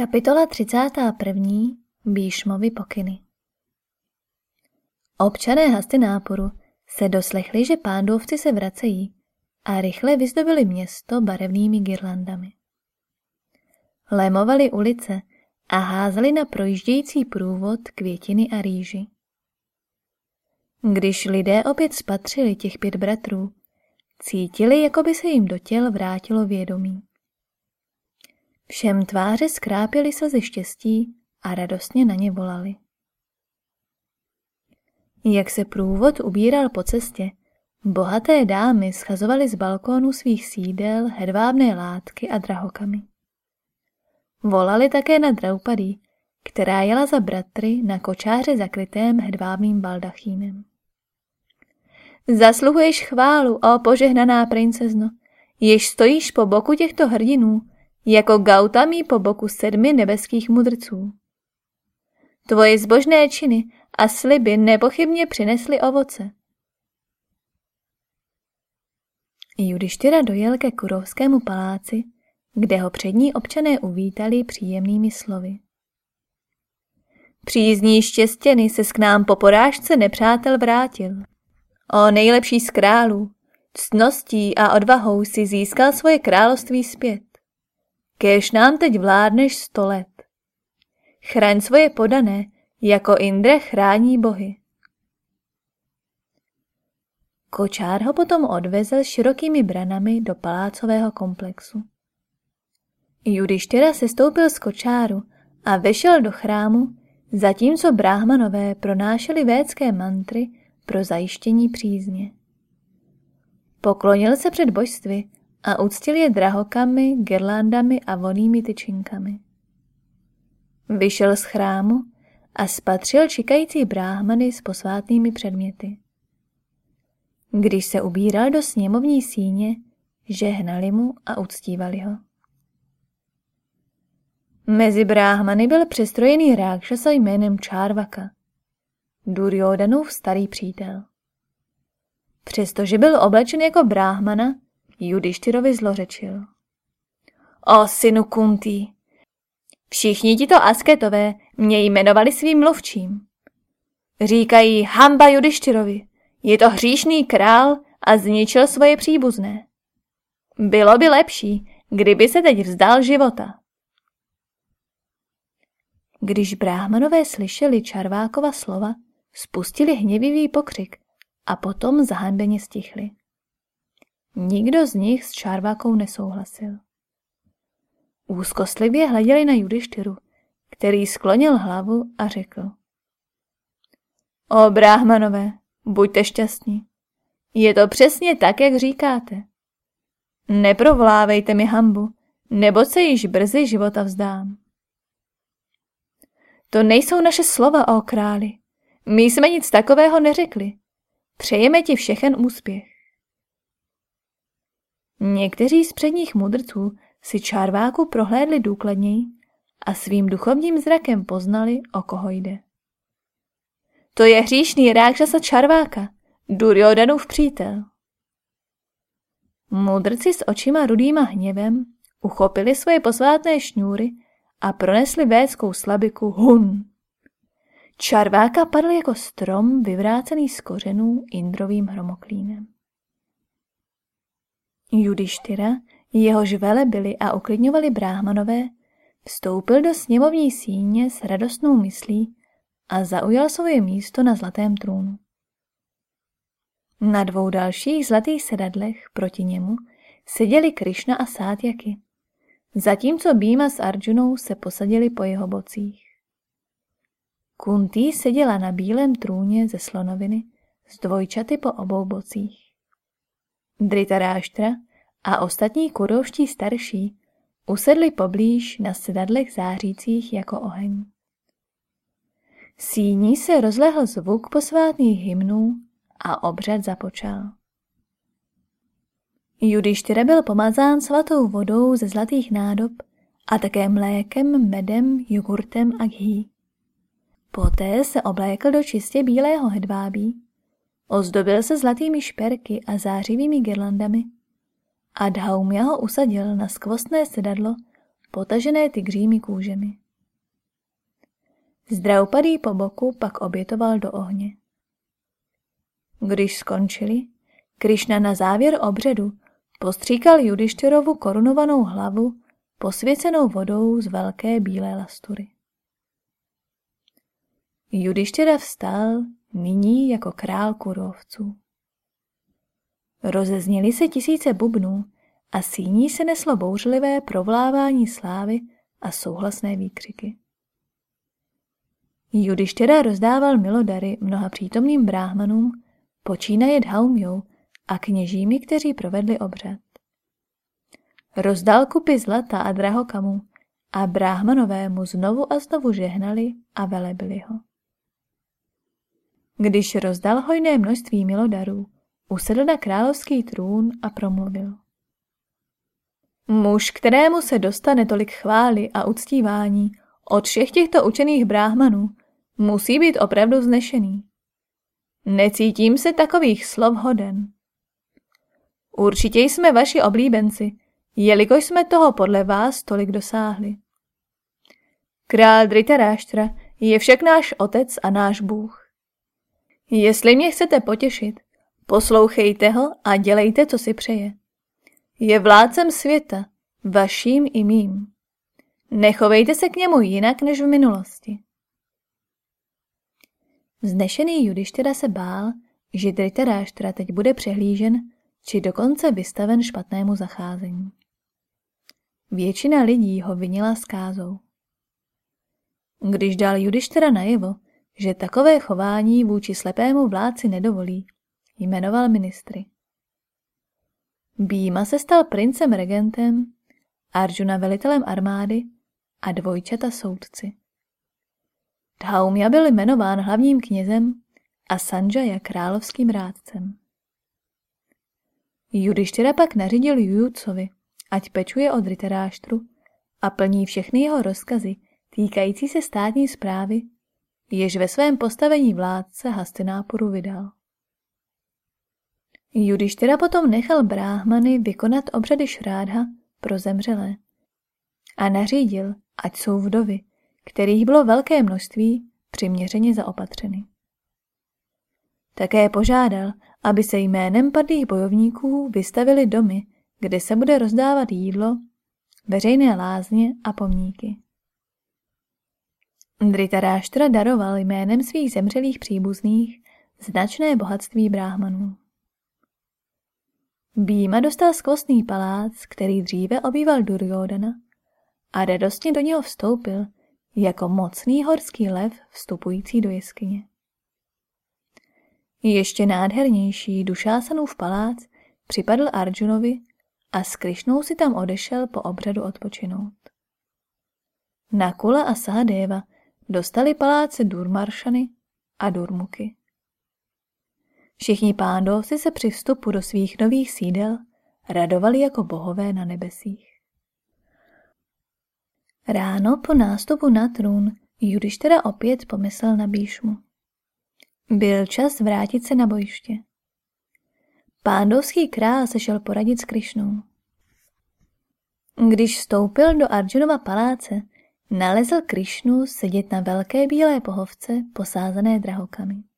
Kapitola 31. Bíšmovy pokyny Občané Hasty náporu se doslechli, že pándovci se vracejí a rychle vyzdobili město barevnými girlandami. Lémovali ulice a házeli na projíždějící průvod květiny a rýži. Když lidé opět spatřili těch pět bratrů, cítili, jako by se jim do těl vrátilo vědomí. Všem tváře skrápěly slzy štěstí a radostně na ně volali. Jak se průvod ubíral po cestě, bohaté dámy schazovaly z balkónu svých sídel hedvábné látky a drahokamy. Volali také na Draupadí, která jela za bratry na kočáře zakrytém hedvábným baldachínem. Zasluhuješ chválu, o požehnaná princezno, jež stojíš po boku těchto hrdinů, jako Gautami po boku sedmi nebeských mudrců. Tvoje zbožné činy a sliby nepochybně přinesly ovoce. Judištyra dojel ke Kurovskému paláci, kde ho přední občané uvítali příjemnými slovy. Přízní štěstěny se k nám po porážce nepřátel vrátil. O nejlepší z králů, ctností a odvahou si získal svoje království zpět. Kéž nám teď vládneš sto let. Chraň svoje podané, jako Indre chrání bohy. Kočár ho potom odvezl širokými branami do palácového komplexu. Judištyra se stoupil z kočáru a vešel do chrámu, zatímco bráhmanové pronášeli védské mantry pro zajištění přízně. Poklonil se před božstvy a uctil je drahokami, girlandami a vonými tyčinkami. Vyšel z chrámu a spatřil čekající bráhmany s posvátnými předměty. Když se ubíral do sněmovní síně, žehnali mu a uctívali ho. Mezi bráhmany byl přestrojený rákšasa jménem Čárvaka, Duryodanův starý přítel. Přestože byl oblečen jako bráhmana, Judištyrovi zlořečil. O synu Kuntý, všichni tito asketové mě jmenovali svým mluvčím. Říkají hamba Judištyrovi, je to hříšný král a zničil svoje příbuzné. Bylo by lepší, kdyby se teď vzdal života. Když bráhmanové slyšeli Čarvákova slova, spustili hněvivý pokřik a potom zahanbeně stichli. Nikdo z nich s Čárvákou nesouhlasil. Úzkostlivě hleděli na Judištyru, který sklonil hlavu a řekl. O bráhmanové, buďte šťastní. Je to přesně tak, jak říkáte. Neprovlávejte mi hambu, nebo se již brzy života vzdám. To nejsou naše slova, o králi. My jsme nic takového neřekli. Přejeme ti všechen úspěch. Někteří z předních mudrců si čárváku prohlédli důkladněji a svým duchovním zrakem poznali, o koho jde. To je hříšný rákšasa čarváka, Duryodanův přítel. Mudrci s očima rudýma hněvem uchopili svoje posvátné šňůry a pronesli védskou slabiku hun. Čarváka padl jako strom vyvrácený z kořenů Indrovým hromoklínem. Judištyra, jehož vele byli a uklidňovali bráhmanové, vstoupil do sněmovní síně s radostnou myslí a zaujal svoje místo na zlatém trůnu. Na dvou dalších zlatých sedadlech proti němu seděli Krišna a Sátjaky, zatímco Býma s Arjunou se posadili po jeho bocích. Kuntý seděla na bílém trůně ze slonoviny s dvojčaty po obou bocích. Dritaráštra a ostatní kurovští starší usedli poblíž na sedadlech zářících jako oheň. Síní se rozlehl zvuk posvátných hymnů a obřad započal. Judištyra byl pomazán svatou vodou ze zlatých nádob a také mlékem, medem, jogurtem a ghee. Poté se oblékl do čistě bílého hedvábí, ozdobil se zlatými šperky a zářivými girlandami a Dhaumya ho usadil na skvostné sedadlo potažené tygřími kůžemi. Zdraupadý po boku pak obětoval do ohně. Když skončili, Krišna na závěr obředu postříkal Judištyrovu korunovanou hlavu posvěcenou vodou z velké bílé lastury. Judištyra vstal nyní jako král kurovců. Rozezněly se tisíce bubnů a síní se neslo bouřlivé provlávání slávy a souhlasné výkřiky. Judištěra rozdával milodary mnoha přítomným bráhmanům, počínaje Dhaumjou a kněžími, kteří provedli obřad. Rozdal kupy zlata a drahokamů a bráhmanové mu znovu a znovu žehnali a velebili ho. Když rozdal hojné množství milodarů, usedl na královský trůn a promluvil. Muž, kterému se dostane tolik chvály a uctívání od všech těchto učených bráhmanů, musí být opravdu vznešený. Necítím se takových slov hoden. Určitě jsme vaši oblíbenci, jelikož jsme toho podle vás tolik dosáhli. Král Dritaráštra je však náš otec a náš Bůh. Jestli mě chcete potěšit, poslouchejte ho a dělejte, co si přeje. Je vládcem světa, vaším i mým. Nechovejte se k němu jinak než v minulosti. Vznešený Judištěra se bál, že Dritaráštra teď bude přehlížen či dokonce vystaven špatnému zacházení. Většina lidí ho vinila skázou. Když dal Judištěra najevo, že takové chování vůči slepému vládci nedovolí, jmenoval ministry. Býma se stal princem regentem, Arjuna velitelem armády a dvojčata soudci. Dhaumya byl jmenován hlavním knězem a Sanjaya královským rádcem. Judištěra pak nařídil Jujutsovi, ať pečuje od Riteráštru a plní všechny jeho rozkazy týkající se státní zprávy jež ve svém postavení vládce Hastináporu vydal. Judištyra potom nechal bráhmany vykonat obřady šrádha pro zemřelé a nařídil, ať jsou vdovy, kterých bylo velké množství, přiměřeně zaopatřeny. Také požádal, aby se jménem padlých bojovníků vystavili domy, kde se bude rozdávat jídlo, veřejné lázně a pomníky. Dritaráštra daroval jménem svých zemřelých příbuzných značné bohatství bráhmanů. Býma dostal skvostný palác, který dříve obýval Duryodana a radostně do něho vstoupil jako mocný horský lev vstupující do jeskyně. Ještě nádhernější Dušásanův palác připadl Arjunovi a s Krišnou si tam odešel po obřadu odpočinout. Nakula a Sahadeva dostali paláce Durmaršany a Durmuky. Všichni pándovci se při vstupu do svých nových sídel radovali jako bohové na nebesích. Ráno po nástupu na trůn Judištera opět pomyslel na Bíšmu. Byl čas vrátit se na bojiště. Pándovský král se šel poradit s Krišnou. Když vstoupil do Arjunova paláce, Nalezl Krišnu sedět na velké bílé pohovce posázené drahokami.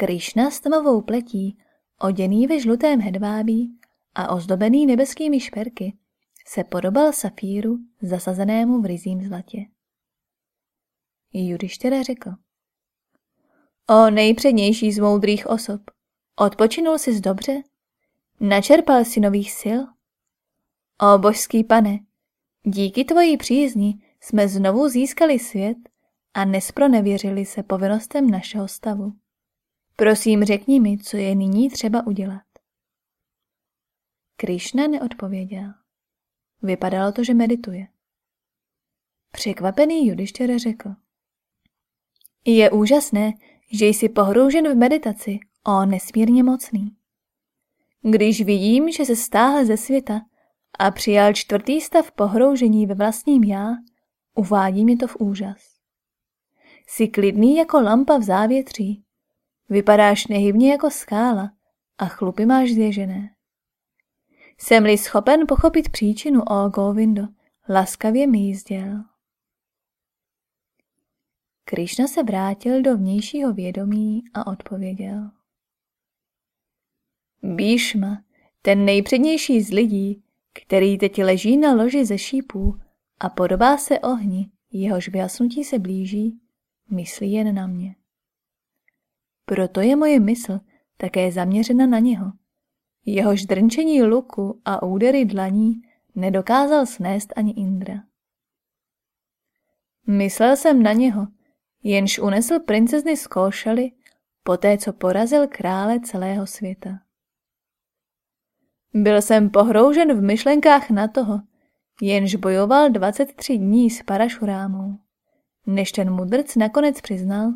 Krišna s tmavou pletí, oděný ve žlutém hedvábí a ozdobený nebeskými šperky, se podobal safíru zasazenému v rizím zlatě. Judištěra řekl. O nejpřednější z moudrých osob, odpočinul jsi dobře? Načerpal si nových sil? O božský pane, Díky tvojí přízni jsme znovu získali svět a nespronevěřili se povinnostem našeho stavu. Prosím, řekni mi, co je nyní třeba udělat. Krišna neodpověděl. Vypadalo to, že medituje. Překvapený Judištěra řekl. Je úžasné, že jsi pohroužen v meditaci, o nesmírně mocný. Když vidím, že se stáhl ze světa a přijal čtvrtý stav pohroužení ve vlastním já, uvádí mi to v úžas. Jsi klidný jako lampa v závětří, vypadáš nehybně jako skála a chlupy máš zježené. Jsem-li schopen pochopit příčinu, o Govindo, laskavě mízděl. Krišna se vrátil do vnějšího vědomí a odpověděl. Bíšma, ten nejpřednější z lidí, který teď leží na loži ze šípů a podobá se ohni, jehož vyhasnutí se blíží, myslí jen na mě. Proto je moje mysl také zaměřena na něho. Jehož drnčení luku a údery dlaní nedokázal snést ani Indra. Myslel jsem na něho, jenž unesl princezny z Kóšaly, poté co porazil krále celého světa. Byl jsem pohroužen v myšlenkách na toho, jenž bojoval 23 dní s Parašurámou, než ten mudrc nakonec přiznal,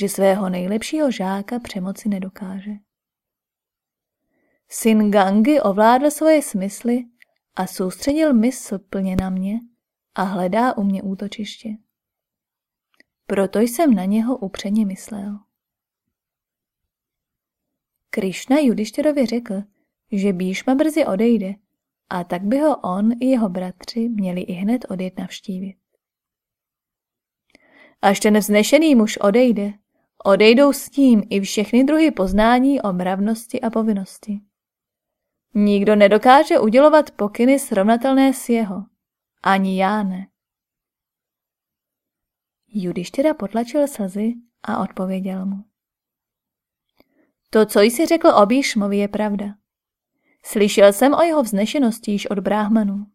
že svého nejlepšího žáka přemoci nedokáže. Syn Gangy ovládl svoje smysly a soustředil mysl plně na mě a hledá u mě útočiště. Proto jsem na něho upřeně myslel. Krišna Judištěrovi řekl, že Bíšma brzy odejde a tak by ho on i jeho bratři měli i hned odjet navštívit. Až ten vznešený muž odejde, odejdou s tím i všechny druhy poznání o mravnosti a povinnosti. Nikdo nedokáže udělovat pokyny srovnatelné s jeho. Ani já ne. Judištěra potlačil slzy a odpověděl mu. To, co jsi řekl o Bíšmovi, je pravda. Slyšel jsem o jeho vznešenosti již od bráhmanů.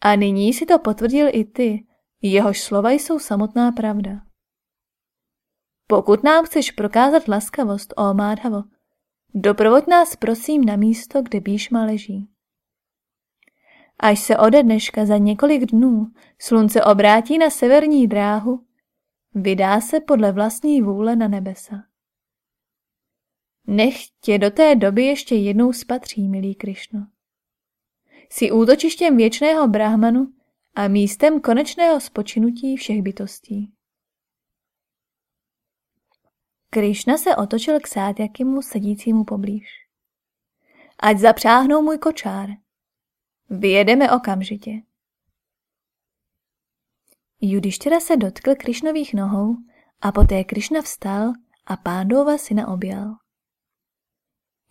A nyní si to potvrdil i ty, jehož slova jsou samotná pravda. Pokud nám chceš prokázat laskavost, o Mádhavo, doprovoď nás prosím na místo, kde Bíšma leží. Až se ode dneška za několik dnů slunce obrátí na severní dráhu, vydá se podle vlastní vůle na nebesa. Nech tě do té doby ještě jednou spatří, milý Krišno. Jsi útočištěm věčného brahmanu a místem konečného spočinutí všech bytostí. Krišna se otočil k Sátjakimu sedícímu poblíž. Ať zapřáhnou můj kočár. Vyjedeme okamžitě. Judištěra se dotkl Krišnových nohou a poté Krišna vstal a pándova syna objal.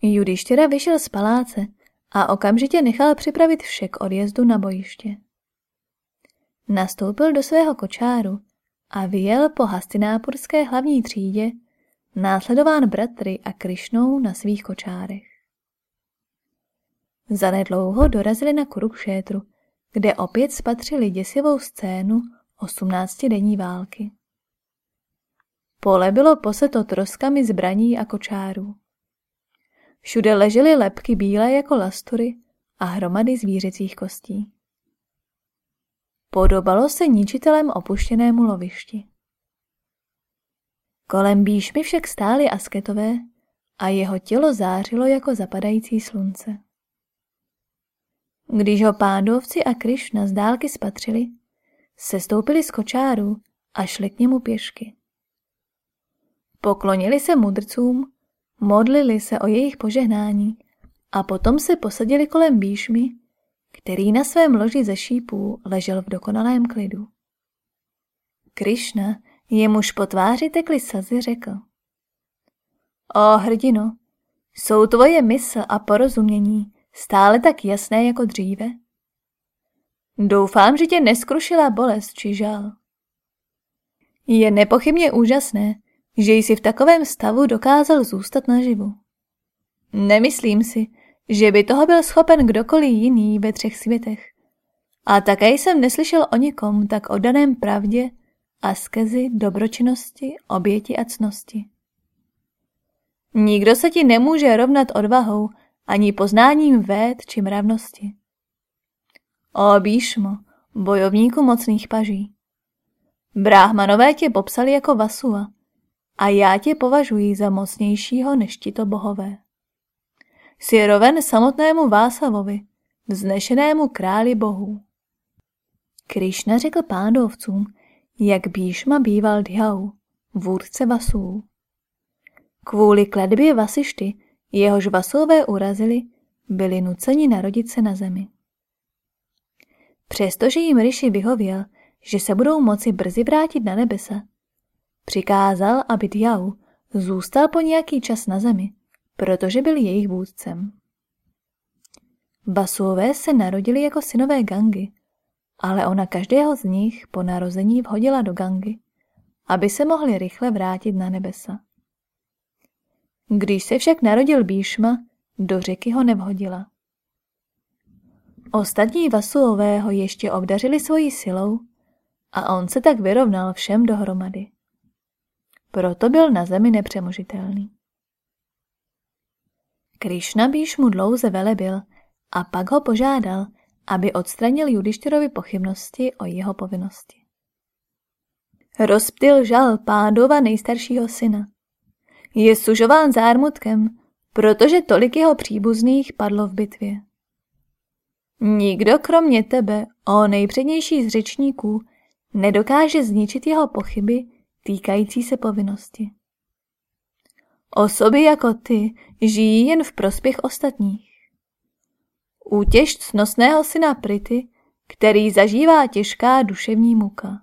Judištěra vyšel z paláce a okamžitě nechal připravit vše k odjezdu na bojiště. Nastoupil do svého kočáru a vyjel po hastinápurské hlavní třídě, následován bratry a Krišnou na svých kočárech. Zanedlouho dorazili na Kurukšétru, kde opět spatřili děsivou scénu osmnáctidenní války. Pole bylo poseto troskami zbraní a kočárů. Všude ležely lepky bílé jako lastury a hromady zvířecích kostí. Podobalo se ničitelem opuštěnému lovišti. Kolem bíšmy však stály asketové a jeho tělo zářilo jako zapadající slunce. Když ho pádovci a Krišna z dálky spatřili, sestoupili z kočáru a šli k němu pěšky. Poklonili se mudrcům modlili se o jejich požehnání a potom se posadili kolem Bíšmy, který na svém loži ze šípů ležel v dokonalém klidu. Krišna, jemuž po tváři tekly slzy, řekl. O hrdino, jsou tvoje mysl a porozumění stále tak jasné jako dříve? Doufám, že tě neskrušila bolest či žal. Je nepochybně úžasné, že jsi v takovém stavu dokázal zůstat naživu. Nemyslím si, že by toho byl schopen kdokoliv jiný ve třech světech. A také jsem neslyšel o nikom tak oddaném pravdě, askezi, dobročinnosti, oběti a cnosti. Nikdo se ti nemůže rovnat odvahou ani poznáním véd či mravnosti. O Bíšmo, bojovníku mocných paží. Bráhmanové tě popsali jako Vasua, a já tě považuji za mocnějšího než tito bohové. Jsi roven samotnému Vásavovi, vznešenému králi bohů. Krišna řekl pándovcům, jak Bíšma býval Dhyau, vůdce Vasů. Kvůli kladbě Vasišty, jehož Vasové urazili, byli nuceni narodit se na zemi. Přestože jim Rishi vyhověl, že se budou moci brzy vrátit na nebesa, přikázal, aby Diau zůstal po nějaký čas na zemi, protože byl jejich vůdcem. Basuové se narodili jako synové Gangy, ale ona každého z nich po narození vhodila do Gangy, aby se mohli rychle vrátit na nebesa. Když se však narodil Bíšma, do řeky ho nevhodila. Ostatní Vasuové ho ještě obdařili svojí silou a on se tak vyrovnal všem dohromady. Proto byl na zemi nepřemožitelný. Krišna Bíšmu dlouze velebil a pak ho požádal, aby odstranil Judištyrovi pochybnosti o jeho povinnosti. Rozptyl žal pádova nejstaršího syna. Je sužován zármutkem, protože tolik jeho příbuzných padlo v bitvě. Nikdo kromě tebe, o nejpřednější z řečníků, nedokáže zničit jeho pochyby týkající se povinnosti. Osoby jako ty žijí jen v prospěch ostatních. Útěž cnosného syna Prity, který zažívá těžká duševní muka.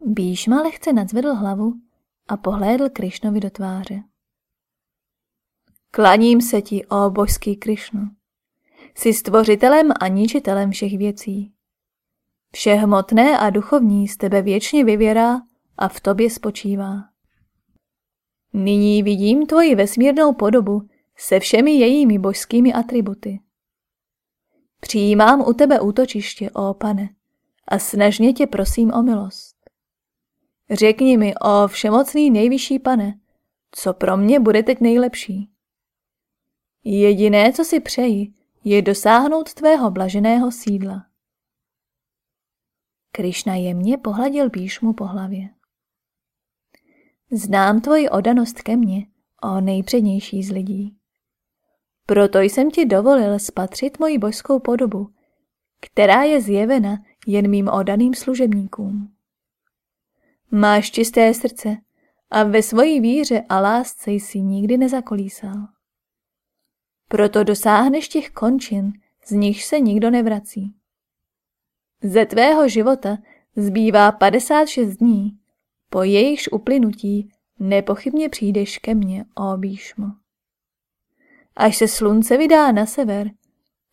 Bíšma lehce nadzvedl hlavu a pohlédl Krišnovi do tváře. Klaním se ti, o božský Krišnu. Jsi stvořitelem a ničitelem všech věcí. Vše hmotné a duchovní z tebe věčně vyvěrá a v tobě spočívá. Nyní vidím tvoji vesmírnou podobu se všemi jejími božskými atributy. Přijímám u tebe útočiště, ó pane, a snažně tě prosím o milost. Řekni mi, o všemocný nejvyšší pane, co pro mě bude teď nejlepší. Jediné, co si přeji, je dosáhnout tvého blaženého sídla. Krišna jemně pohladil Bíšmu po hlavě. Znám tvoji odanost ke mně, o nejpřednější z lidí. Proto jsem ti dovolil spatřit moji božskou podobu, která je zjevena jen mým odaným služebníkům. Máš čisté srdce a ve svojí víře a lásce jsi nikdy nezakolísal. Proto dosáhneš těch končin, z nich se nikdo nevrací. Ze tvého života zbývá 56 dní, po jejichž uplynutí nepochybně přijdeš ke mně, ó Bíšmo. Až se slunce vydá na sever,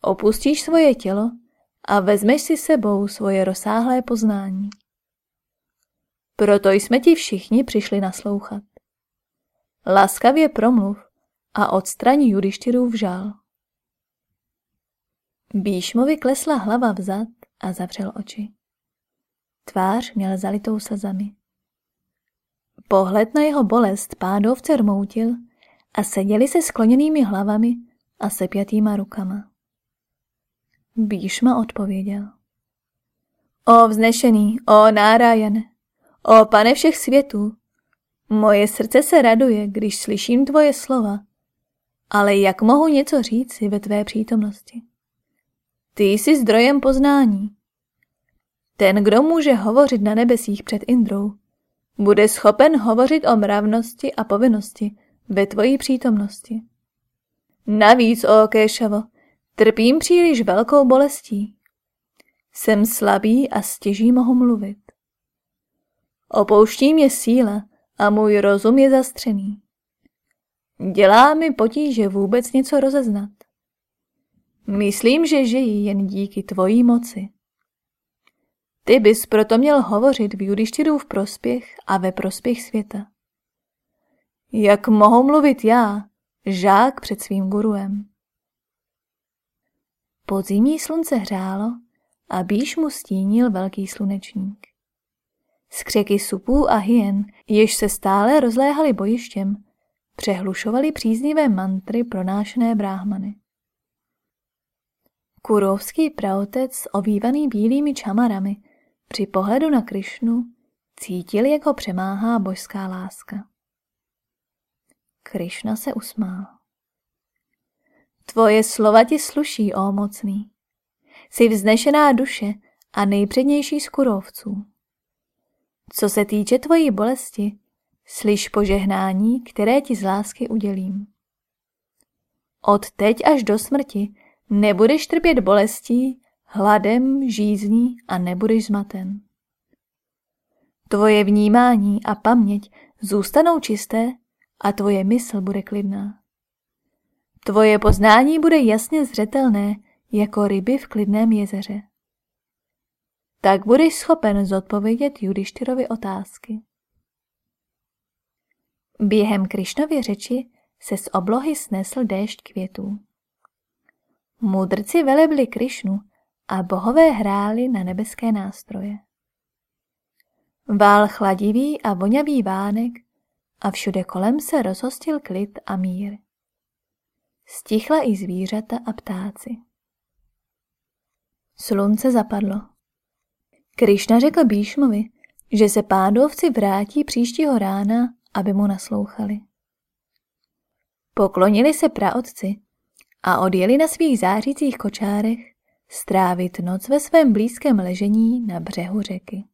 opustíš svoje tělo a vezmeš si sebou svoje rozsáhlé poznání. Proto jsme ti všichni přišli naslouchat. Laskavě promluv a odstraní Judištyrův žál. Bíšmovi klesla hlava vzad a zavřel oči. Tvář měl zalitou slzami. Pohled na jeho bolest pádovce rmoutil a seděli se skloněnými hlavami a sepjatýma rukama. Bíšma odpověděl. O vznešený, o nárájane, o pane všech světů, moje srdce se raduje, když slyším tvoje slova ale jak mohu něco říci ve tvé přítomnosti? Ty jsi zdrojem poznání. Ten, kdo může hovořit na nebesích před Indrou, bude schopen hovořit o mravnosti a povinnosti ve tvojí přítomnosti. Navíc, o Kéšavo, trpím příliš velkou bolestí. Jsem slabý a stěží mohu mluvit. Opouští mě síla a můj rozum je zastřený. Dělá mi potíže vůbec něco rozeznat. Myslím, že žijí jen díky tvojí moci. Ty bys proto měl hovořit v Judištyrův prospěch a ve prospěch světa. Jak mohu mluvit já, žák před svým guruem? Podzimní slunce hřálo a býš mu stínil velký slunečník. Skřeky supů a hyen, jež se stále rozléhaly bojištěm, přehlušovali příznivé mantry pronášené bráhmany. Kurovský praotec, ovývaný bílými čamarami, při pohledu na Krišnu cítil, jak ho přemáhá božská láska. Krišna se usmál. Tvoje slova ti sluší, ó mocný. Jsi vznešená duše a nejpřednější z kurovců. Co se týče tvojí bolesti, Slyš požehnání, které ti z lásky udělím. Od teď až do smrti nebudeš trpět bolestí hladem, žízní a nebudeš zmaten. Tvoje vnímání a paměť zůstanou čisté a tvoje mysl bude klidná. Tvoje poznání bude jasně zřetelné jako ryby v klidném jezeře. Tak budeš schopen zodpovědět Judištyrovi otázky. Během Krišnově řeči se z oblohy snesl déšť květů. Mudrci velebli Krišnu a bohové hráli na nebeské nástroje. Vál chladivý a vonavý vánek a všude kolem se rozhostil klid a mír. Stichla i zvířata a ptáci. Slunce zapadlo. Krišna řekl Bíšmovi, že se pádovci vrátí příštího rána, aby mu naslouchali. Poklonili se praotci a odjeli na svých zářících kočárech strávit noc ve svém blízkém ležení na břehu řeky.